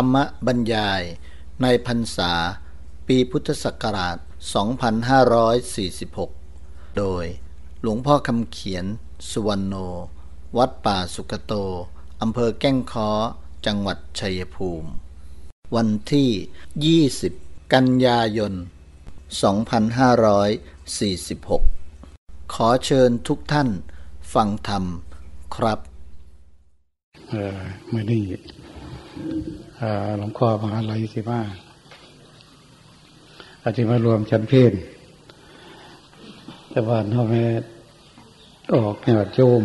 รรมบรรยายในพรรษา ปีพุทธศักราช 2546 โดยหลวงพ่อคำเขียน สุวรรณโน วัดป่าสุกโต อำเภอแก้งค้อ จังหวัดชัยภูมิ วันที่ 20 กันยายน 2546 ขอเชิญทุกท่านฟังธรรมครับ เออมื่อนี้ หลวงพ่อมหาลัยสิมาอาจจะมารวมชั้นเพศแต่ว่าพ่อแม่ออกเนี่ยโยม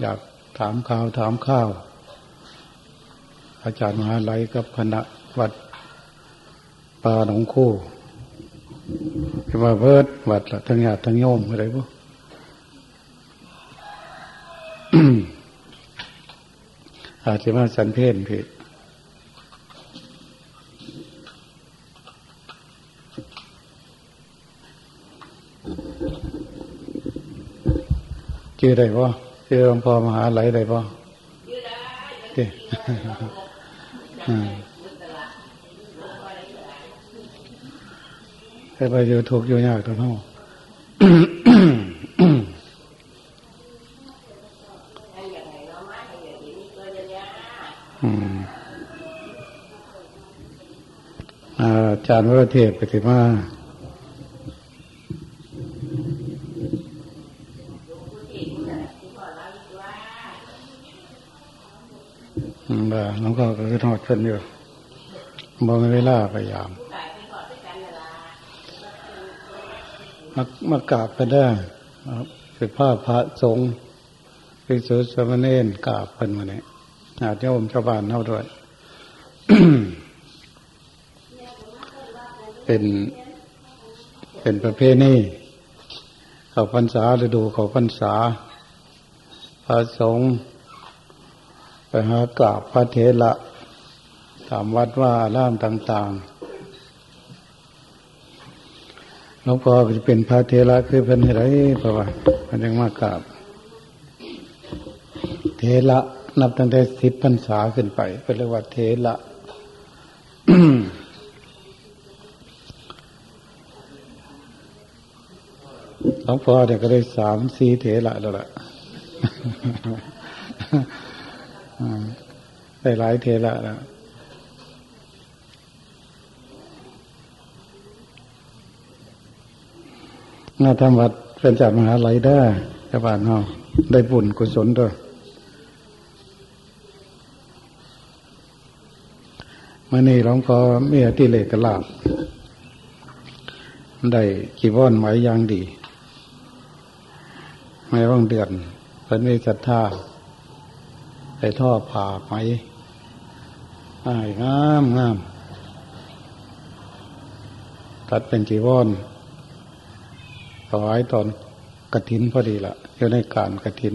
อยากถามข่าวถามข้าว อาจารย์มหาลัยกับคณะวัดป่าหนองคู่ที่มาเพิดวัดละทั้งญาติทั้งโยมอะไรพวกอาจจะมาสันเพนพี่ ชื่อได้ปะชื่อหลวงพ่อมหาไหลได้ปะเด้อืมให้ไปอยู่ทุกข์อยู่ยากตัวเท่าอืมอาจารย์วรเทพปฏิมาอืมบ่าน้องก็คือทอด เพิ่นอยู่บ่มีเวลาพยายามมามากราบกันได้ครับคือผ้าพระสงฆ์คือสุสมณเณรกราบเพิ่นมาเนี่ยอาจจะอมชาวบ้านเท่าด้วย เป็น เป็นประเพณีเขาพรรษาฤดูเขาพรรษา พระสงฆ์ไปหากราบพระเถระ ตามวัดว่าร่ามต่างๆหลวงพ่อจะเป็นพระเถระคือเป็นอะไรเพราะว่ามันยังมากราบ เทระนับตั้งแต่สิบพรรษาขึ้นไปก็เรียกว่าเทระหลวงพ่อเนี่ยก็ได้สามสี่เถระแล้วล่ะได้หลายเทระแล้ว น่าทำวัดเป็นจากมหาลัยได้ชาวบ้านเนาได้บุญกุศลด้วยมื่อนี้หลวงพ่อเมียที่เลกลาบได้กีวอนไหมยางดีไม่ว่างเดือนเป็นมีศรัทธาใส่ท่อผ่าไหมอ้ายงามงาม ตัดเป็นกีวอน ถวายตอนกระถินพอดีละอยู่ในการกระถิน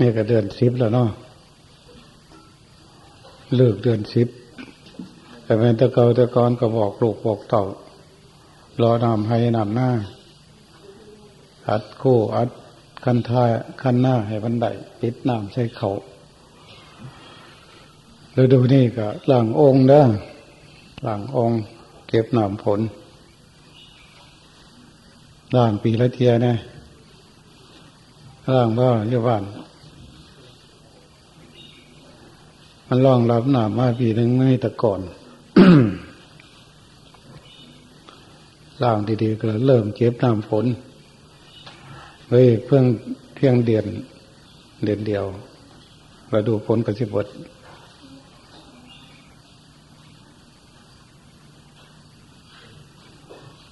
นี่ก็เดือนสิบแล้วเนาะเลิกเดือนสิบแต่แม่ตะเกาตะกอนก็บอกลูกบอกเต่ารอนำให้นำหน้าอัดคู่อัด คันท้ายคันหน้าให้บันไดปิดน้ำใช้เขาแล้วดูนี่ก็หลังองค์เด้อหลังองค์ เก็บน้ำผลล่างปีละเทียนี่ยล่างบ้านอยู่บ้านมันล่องรับหนามาปีนึงไม่แต่ก่อนล่างดีๆก็เริ่มเก็บน้ำฝน เฮ้ยเพิ่งเพียงเดือนเดือนเดียวเราดูผลกระสิบด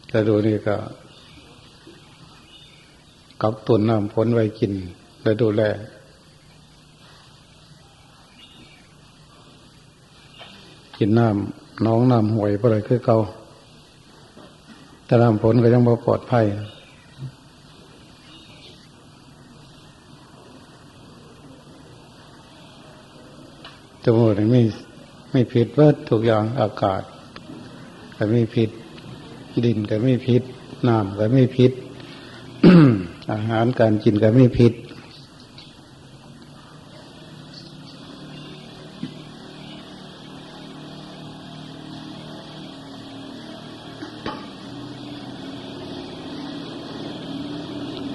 แต่ดูนี่ก็กับตุนน้ำฝนไว้กินและดูแลกินน้ำน้องน้ำห่วยไปเลยคือเกาแต่น้ำฝนก็ยังบ่ปลอดภัย จมูกไม่ไม่ผิดเวิร์ดทุกอย่างอากาศแต่ไม่ผิดดินแต่ไม่ผิดน้ำก็ไม่พิษอาหารการกินก็ไม่พิษ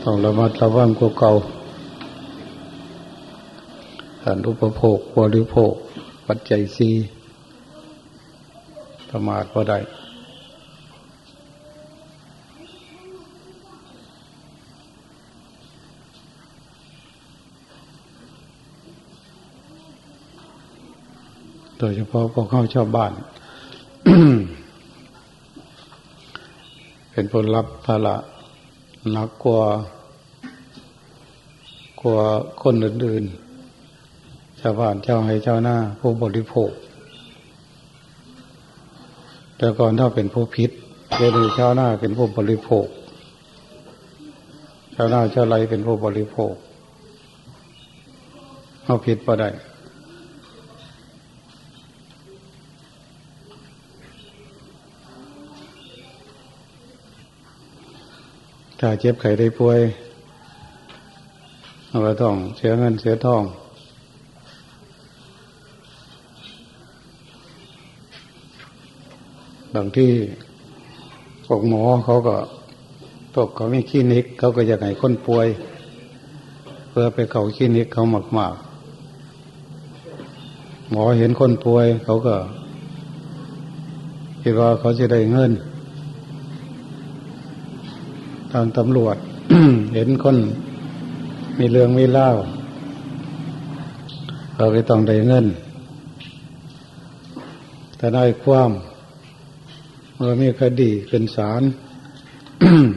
ต้องระมัดระวังกว่าเก่า การอุปโภคบริโภค ปัจจัยสีประมาทก็ได้โดยเฉพาะพวกเข้าชาวบ้าน เป็นผลลัพธ์ภาระหนักกว่ากว่าคนอื่นๆาวบ้านชาวไห้ชาหน้าผู้บริโภค แต่ก่อนถ้าเป็นผู้พิษเดี๋ยวนี้าหน้าเป็นผู้บริโภคชาหน้าชาไรเป็นผู้บริโภคเอาผิดปะได้ถ้าเจ็บไข้ได้ป่วยเราต้องเสียเงินเสียทอง บางที่พวกหมอเขาก็ตกเขาไม่คลินิกเขาก็อยากให้คนป่วย เพื่อไปเขาคลินิกเขาหมากมากหมอเห็นคนป่วย เขาก็คิดว่าเขาจะได้เงิน ทางตำรวจ เห็นคนมีเรื่องมีเล่าเราไปต้องได้เงินแต่ได้ความ เมื่อมีคดีเป็นศาล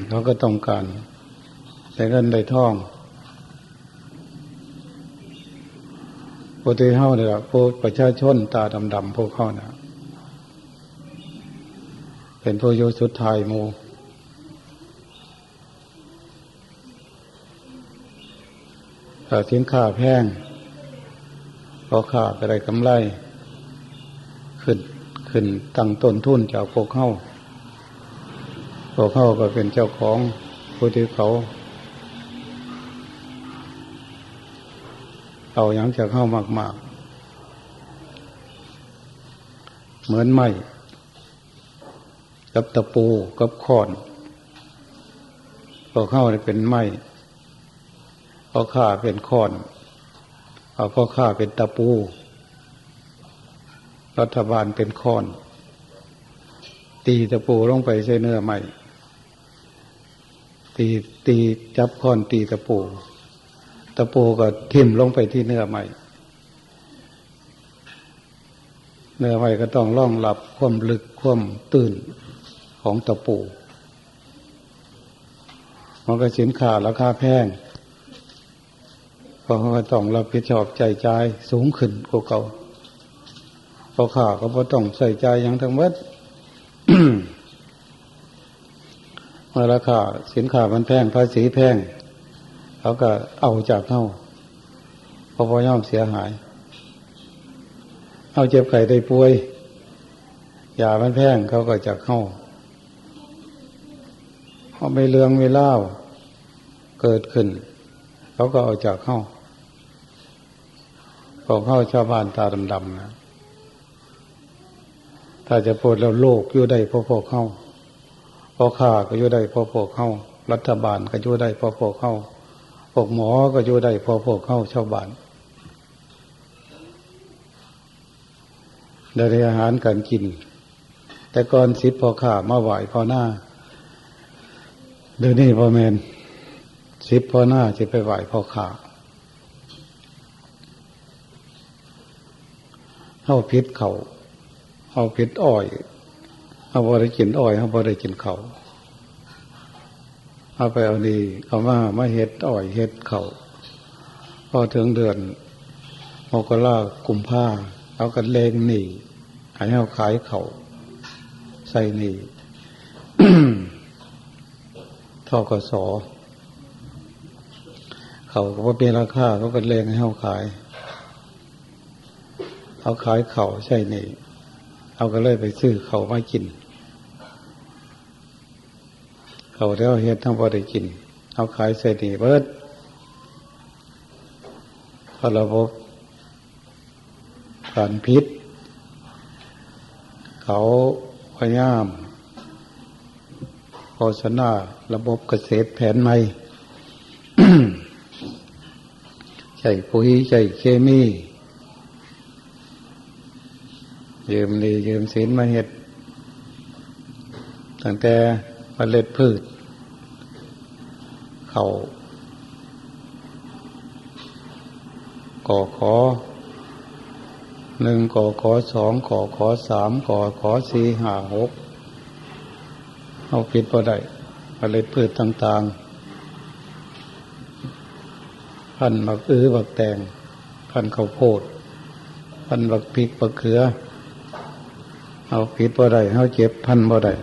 เขาก็ต้องการได้เงินได้ทองพวกที่เข้าเนี่ยพวกประชาชนตาดำๆพวกเข้านะเป็นผู้โยสุดท้ายโมถ้าสินค้าแพงพอขาไปได้กำไร ขึ้น ขึ้นตั้งต้นทุนจากพวกเข้าพวกเข้าก็เป็นเจ้าของผู้ที่เขา เอาอย่างจากเข้ามาก ๆ เหมือนไม้กับตะปูกับขอนพวกเข้าเป็นไม้เอาข้าเป็นค้อนเอาพ่อข้าเป็นตะปู รัฐบาลเป็นค้อน ตีตะปูลงไปใส่เนื้อใหม่ตีตีจับค้อนตีตะปู ตะปูก็ทิ่มลงไปที่เนื้อใหม่เนื้อใหม่ก็ต้องล่องหลับความลึกความตื่นของตะปูมันก็สินค้าราคาแพงเขาก็ต้องรับผิดชอบใจใจสูงขึ้นกว่าเก่า พอขาก็พอต้องใส่ใจอย่างทั้งหมดเมื่อราคาสินค้ามันแพงภาษีแพง เขาก็เอาจากเข้าพอพอย่อมเสียหาย เอาเจ็บไข้ได้ป่วยยามันแพงเขาก็จะเข้าเขาไม่เลืองไม่เล่าเกิดขึ้น เขาก็เอาจากเข้าพอเข้าชาวบ้านตาดำๆนะ ถ้าจะพูดแล้วโลกอยู่ได้พอพอเข้าพอข้าก็อยู่ได้พอพอเข้ารัฐบาลก็อยู่ได้พอพอเข้าพวกหมอก็อยู่ได้พอพอเข้าชาวบ้านได้อาหารการกิน แต่ก่อนสิบพอข้ามาไหวพอหน้าเดี๋ยวนี้พอแมนสิบพอหน้าจะไปไหวพอขาเอาพิษเข่า เอาเพิษอ้อย เอาบริกินอ้อย เอาบริกินเขาเอาไปเอาดีเอามามาเห็ดอ้อยเห็ดเขาพอถึงเดือนมกรากุมผ้าเอากันเลงหนีให้เอาขายเขาใส่หนีทอกสอเขาก็เป็นราคาเขาก็เลงให้เอาขายเอาขายเขาใช่หนี่ เอาก็เลยไปซื้อเขามากิน เขาเดียวเฮ็ดทั้งพอได้กิน เอาขายใส่ดีเบิดพอระบบการพิษ เขาพยายามโฆษณาระบบเกษตรแผนใหม่ใส่ปุ๋ยใส่เคมี ยืมดียืมสินมาเห็ดตั้งแต่เมล็ดพืช เขาก่อขอหนึ่งก่อขอสองก่อขอสามก่อขอสี่ห้าหกเอาผิดพอได้เมล็ดพืชต่างๆพันบักอื้อบักแตงพันข้าวโพดพันบักพริกบักเขือ เอาผิดบ่ได้เขาเจ็บพันบ่ได้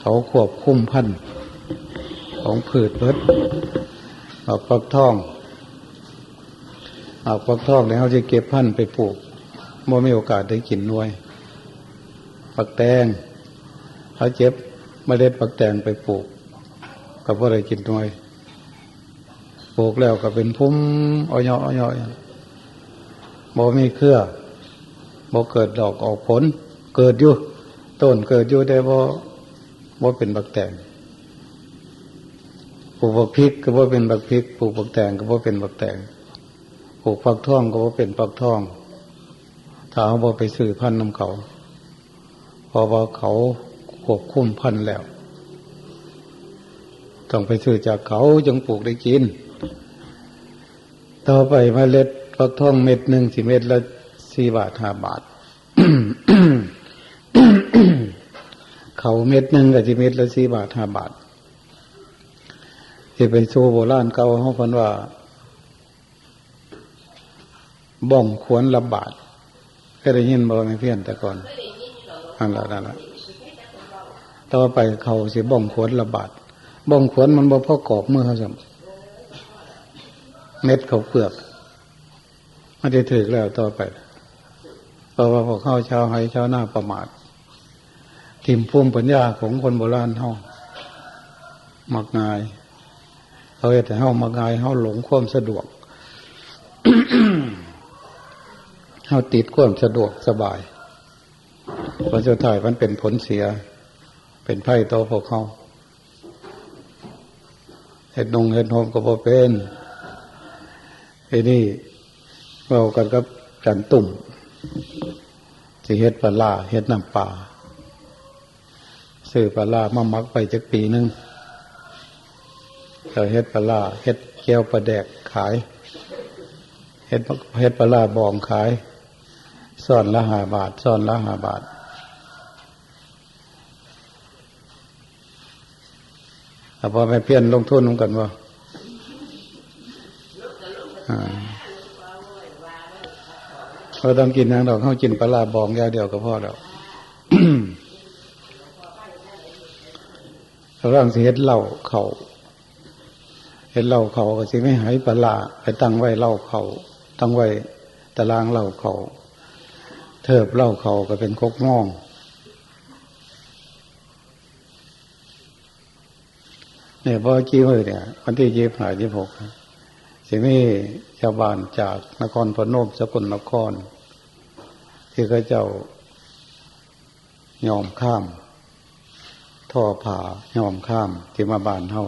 เขาควบคุมพันของผืดเบิดเอาปักท่องเอาปักท่องแล้วเขาจะเก็บพันไปปลูกบ่มีโอกาสได้กินนวยปักแตงเขาเจ็บเมล็ดปักแตงไปปลูกก็บ่ได้กินนวยปลูกแล้วก็เป็นพุ่มอ้อยอ้อยบ่มีเครือ บ่เกิดดอกออกผล เกิดอยู่ต้นเกิดอยู่ได้บ่บ่เป็นบักแตงปลูกบักพริกก็บ่เป็นบักพริกปลูกบักแตงก็บ่เป็นบักแตงปลูกฟักทองก็บ่เป็นฟักทองถ้าเอาบ่ไปซื้อพันธุ์นำเขาพราะว่าเขาควบคุมพันธุ์แล้วต้องไปซื้อจากเขาจึงปลูกได้กิน ต่อไปมเมล็ดฟักทองเม็ดหนึ่งสี่เม็ดละ สี่บาทห้าบาท เขาเม็ดหนึ่งกับสี่เม็ดละสี่บาทห้าบาทที่เป็นโซโบราณเก่าเขาพันว่า บ้องขวนละบาทก็ได้ยินบ่ไม่เพี้ยนแต่ก่อนอันละนั่นละต่อไปเขาสิบ้องขวนละบาทบ้องขวนมันบ่พอกอบเมื่อเขาสมเม็ดเขาเปลือกมันจะถึกแล้วต่อไป เพราะว่าพวกเข้าชาวไฮชาวหน้าประมาททิมภูมิปัญญาของคนโบราณเฮามักง่ายเขาแต่เฮามักง่ายเฮาหลงความสะดวกเฮาติดความสะดวกสบายผลสุดท้ายมันเป็นผลเสีย เป็นไพ่ต่อพวกเขาเห็ดนงเห็ดโฮมก็พอเป็นไอ้นี่เรากันกับจันตุ่ม สิเฮ็ดปลาล่าเฮ็ดน้ำปลาซื้อปลาล่ามามักไปจักปีหนึ่งเราเฮ็ดปลาล่าเฮ็ดแก้วปลาแดกขายเฮ็ดเฮ็ดปลาล่าบองขายซ่อนละห้าบาทซ่อนละห้าบาทแต่พอไปเพี้ยนลงทุนลงกันว่า เราต้องกินนางดอกเขากินปลาบองยาเดียวก็พอแล้วเราร่างเฮ็ดเหล่าเขาเฮ็ดเหล่าเขาก็สิไม่หายปลาไปตั้งไว้เหล่าเขาตั้งไว้ตารางเหล่าเขาเทิบเหล่าเขาก็เป็นคกม่องเนี่ยพอจี้มือเนี่ยวันที่ยี่สิบห้ายี่หกสิมีชาวบ้านจากนครพนมสกลนคร ที่เขาเจ้ายอมข้าม ท่อผ่ายอมข้ามที่มาบานเฮา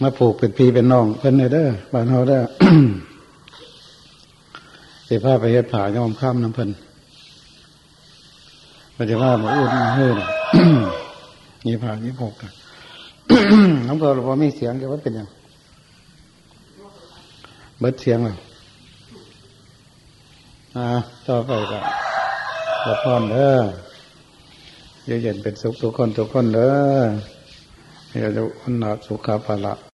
มาผูกเป็นพี่เป็นน้องเพิ่นเด้อบานเฮาเด้อสิพาไปเฮ็ดผ่ายอมข้ามน้ำเพิ่นมันจะว่ามาอุ่นเฮ้ยยี่ผ่ายี่หกน้ำเกลือพอมีเสียงแกว่าเป็นยัง เบิดเสียงเลยอ่าต่อไปก็ละพรเด้อเย็นเป็นสุขทุกคนทุกคนเด้อเดี๋ยวจะอนาสุขาภาละ